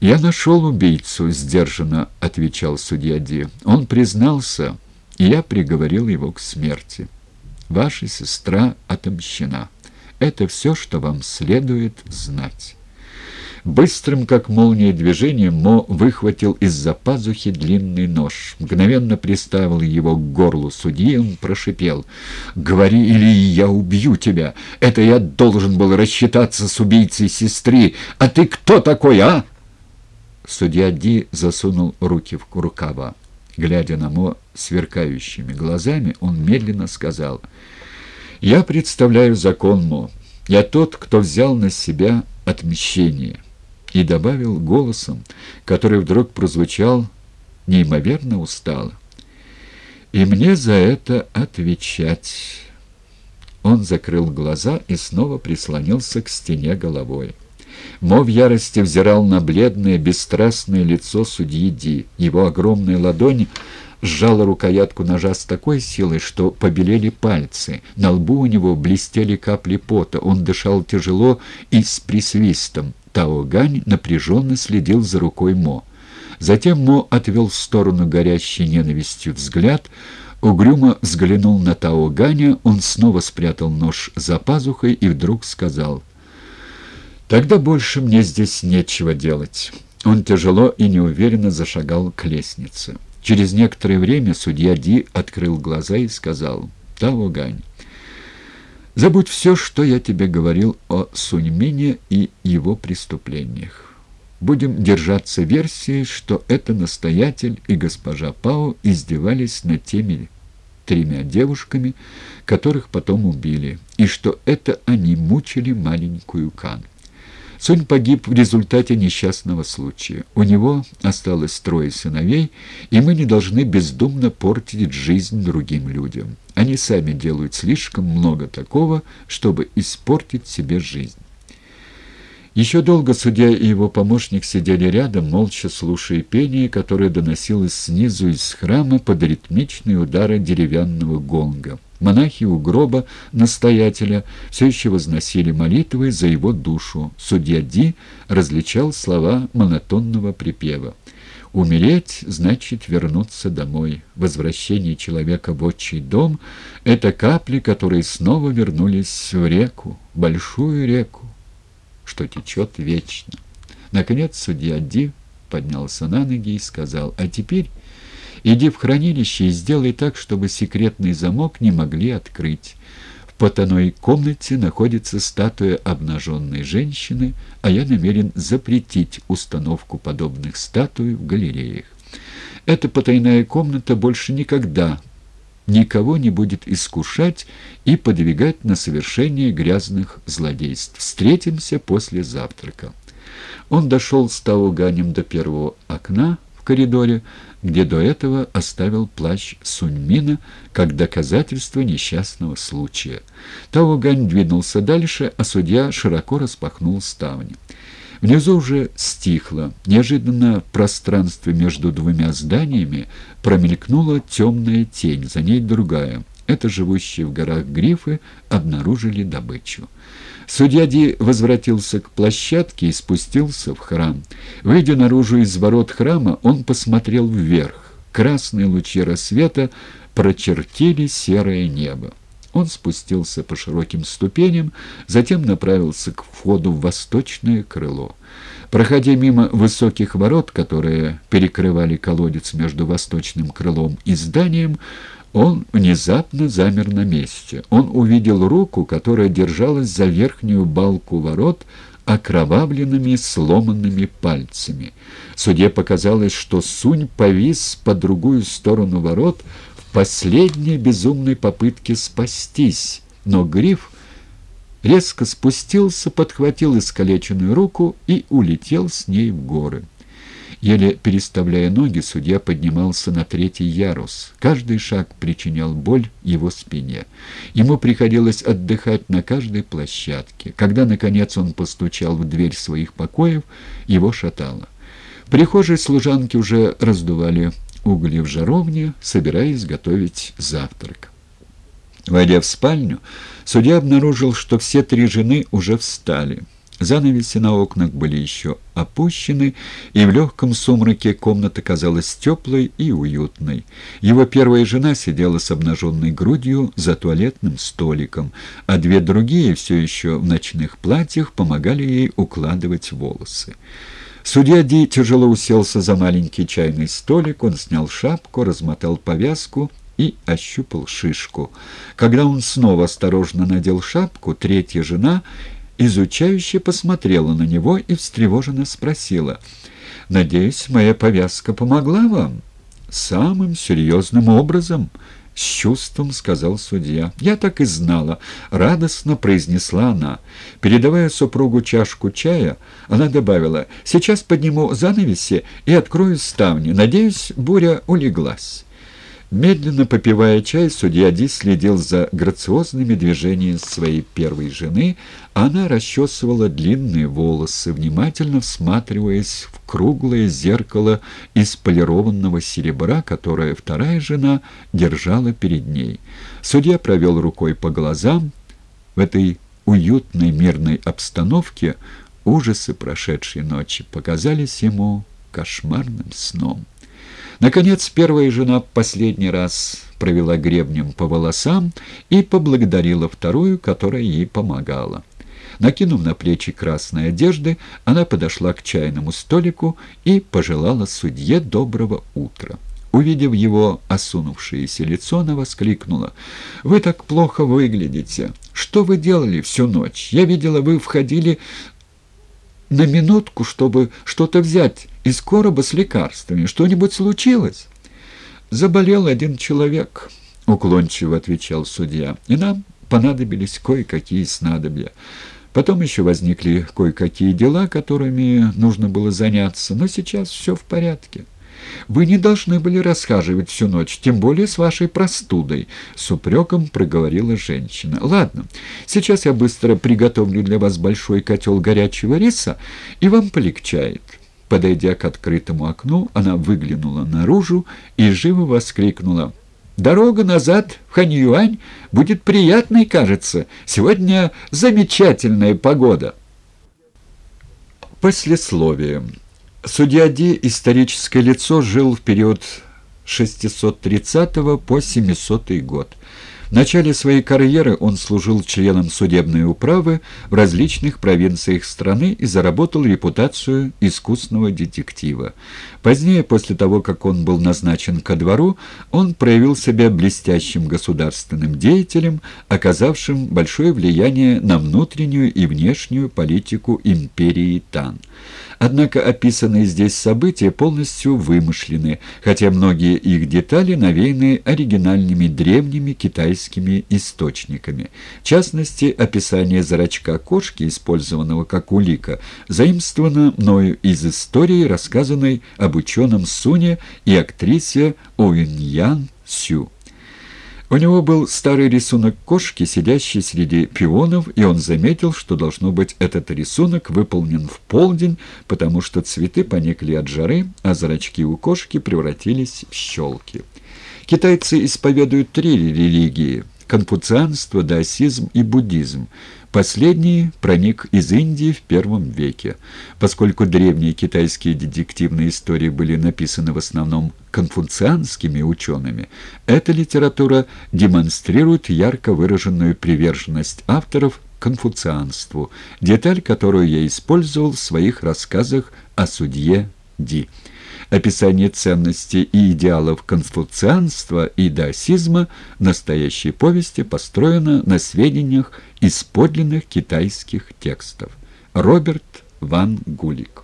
«Я нашел убийцу», — сдержанно отвечал судья Ди. «Он признался, и я приговорил его к смерти. Ваша сестра отомщена. Это все, что вам следует знать». Быстрым, как молния движением, Мо выхватил из-за пазухи длинный нож. Мгновенно приставил его к горлу судьи, он прошипел. «Говори, или я убью тебя! Это я должен был рассчитаться с убийцей сестры! А ты кто такой, а?» Судья Ди засунул руки в рукава. Глядя на Мо сверкающими глазами, он медленно сказал. «Я представляю закон Мо. Я тот, кто взял на себя отмещение» и добавил голосом, который вдруг прозвучал неимоверно устало. «И мне за это отвечать». Он закрыл глаза и снова прислонился к стене головой. Мо в ярости взирал на бледное, бесстрастное лицо судьи Ди. Его огромная ладонь сжала рукоятку ножа с такой силой, что побелели пальцы. На лбу у него блестели капли пота. Он дышал тяжело и с присвистом. Тао Гань напряженно следил за рукой Мо. Затем Мо отвел в сторону горящей ненавистью взгляд, угрюмо взглянул на Тао Ганя, он снова спрятал нож за пазухой и вдруг сказал, «Тогда больше мне здесь нечего делать». Он тяжело и неуверенно зашагал к лестнице. Через некоторое время судья Ди открыл глаза и сказал, «Тао Гань, Забудь все, что я тебе говорил о Суньмине и его преступлениях. Будем держаться версии, что это настоятель и госпожа Пао издевались над теми тремя девушками, которых потом убили, и что это они мучили маленькую Кан. Сунь погиб в результате несчастного случая. У него осталось трое сыновей, и мы не должны бездумно портить жизнь другим людям. Они сами делают слишком много такого, чтобы испортить себе жизнь. Еще долго судья и его помощник сидели рядом, молча слушая пение, которое доносилось снизу из храма под ритмичные удары деревянного гонга. Монахи у гроба настоятеля все еще возносили молитвы за его душу. Судья Ди различал слова монотонного припева. Умереть значит вернуться домой. Возвращение человека в отчий дом — это капли, которые снова вернулись в реку, большую реку что течет вечно. Наконец судья Ди поднялся на ноги и сказал, «А теперь иди в хранилище и сделай так, чтобы секретный замок не могли открыть. В потаной комнате находится статуя обнаженной женщины, а я намерен запретить установку подобных статуй в галереях. Эта потайная комната больше никогда никого не будет искушать и подвигать на совершение грязных злодейств. Встретимся после завтрака. Он дошел с Тауганем до первого окна в коридоре, где до этого оставил плащ Суньмина как доказательство несчастного случая. Таугань двинулся дальше, а судья широко распахнул ставни. Внизу уже стихло. Неожиданно в пространстве между двумя зданиями промелькнула темная тень, за ней другая. Это живущие в горах грифы обнаружили добычу. Судья Ди возвратился к площадке и спустился в храм. Выйдя наружу из ворот храма, он посмотрел вверх. Красные лучи рассвета прочертили серое небо. Он спустился по широким ступеням, затем направился к входу в восточное крыло. Проходя мимо высоких ворот, которые перекрывали колодец между восточным крылом и зданием, он внезапно замер на месте. Он увидел руку, которая держалась за верхнюю балку ворот, окровавленными сломанными пальцами. Судье показалось, что Сунь повис по другую сторону ворот, последней безумной попытке спастись, но Гриф резко спустился, подхватил искалеченную руку и улетел с ней в горы. Еле переставляя ноги, судья поднимался на третий ярус. Каждый шаг причинял боль его спине. Ему приходилось отдыхать на каждой площадке. Когда, наконец, он постучал в дверь своих покоев, его шатало. В прихожей служанки уже раздували угли в жаровне, собираясь готовить завтрак. Войдя в спальню, судья обнаружил, что все три жены уже встали. Занавеси на окнах были еще опущены, и в легком сумраке комната казалась теплой и уютной. Его первая жена сидела с обнаженной грудью за туалетным столиком, а две другие, все еще в ночных платьях, помогали ей укладывать волосы. Судья Ди тяжело уселся за маленький чайный столик, он снял шапку, размотал повязку и ощупал шишку. Когда он снова осторожно надел шапку, третья жена изучающе посмотрела на него и встревоженно спросила. «Надеюсь, моя повязка помогла вам?» «Самым серьезным образом», — с чувством сказал судья. «Я так и знала», — радостно произнесла она. Передавая супругу чашку чая, она добавила, «Сейчас подниму занавеси и открою ставни. Надеюсь, буря улеглась». Медленно попивая чай, судья Ди следил за грациозными движениями своей первой жены, а она расчесывала длинные волосы, внимательно всматриваясь в круглое зеркало из полированного серебра, которое вторая жена держала перед ней. Судья провел рукой по глазам. В этой уютной мирной обстановке ужасы прошедшей ночи показались ему кошмарным сном. Наконец, первая жена последний раз провела гребнем по волосам и поблагодарила вторую, которая ей помогала. Накинув на плечи красной одежды, она подошла к чайному столику и пожелала судье доброго утра. Увидев его осунувшееся лицо, она воскликнула. «Вы так плохо выглядите! Что вы делали всю ночь? Я видела, вы входили на минутку, чтобы что-то взять из короба с лекарствами. Что-нибудь случилось?» «Заболел один человек», — уклончиво отвечал судья, «и нам понадобились кое-какие снадобья. Потом еще возникли кое-какие дела, которыми нужно было заняться, но сейчас все в порядке». Вы не должны были расхаживать всю ночь, тем более с вашей простудой», — с упреком проговорила женщина. «Ладно, сейчас я быстро приготовлю для вас большой котел горячего риса, и вам полегчает». Подойдя к открытому окну, она выглянула наружу и живо воскликнула. «Дорога назад в Ханьюань будет приятной, кажется. Сегодня замечательная погода». Послесловие. Судья Ди, историческое лицо, жил в период 630 по 700 год. В начале своей карьеры он служил членом судебной управы в различных провинциях страны и заработал репутацию искусного детектива. Позднее, после того, как он был назначен ко двору, он проявил себя блестящим государственным деятелем, оказавшим большое влияние на внутреннюю и внешнюю политику империи Тан. Однако описанные здесь события полностью вымышлены, хотя многие их детали навеяны оригинальными древними китайскими источниками. В частности, описание зрачка кошки, использованного как улика, заимствовано мною из истории, рассказанной об ученом Суне и актрисе Оюньян Сю. У него был старый рисунок кошки, сидящей среди пионов, и он заметил, что, должно быть, этот рисунок выполнен в полдень, потому что цветы поникли от жары, а зрачки у кошки превратились в щелки. Китайцы исповедуют три религии – конфуцианство, даосизм и буддизм. Последний проник из Индии в первом веке. Поскольку древние китайские детективные истории были написаны в основном конфуцианскими учеными, эта литература демонстрирует ярко выраженную приверженность авторов конфуцианству, деталь, которую я использовал в своих рассказах о судье Ди. Описание ценностей и идеалов конфуцианства и даосизма настоящей повести построено на сведениях из подлинных китайских текстов. Роберт Ван Гулик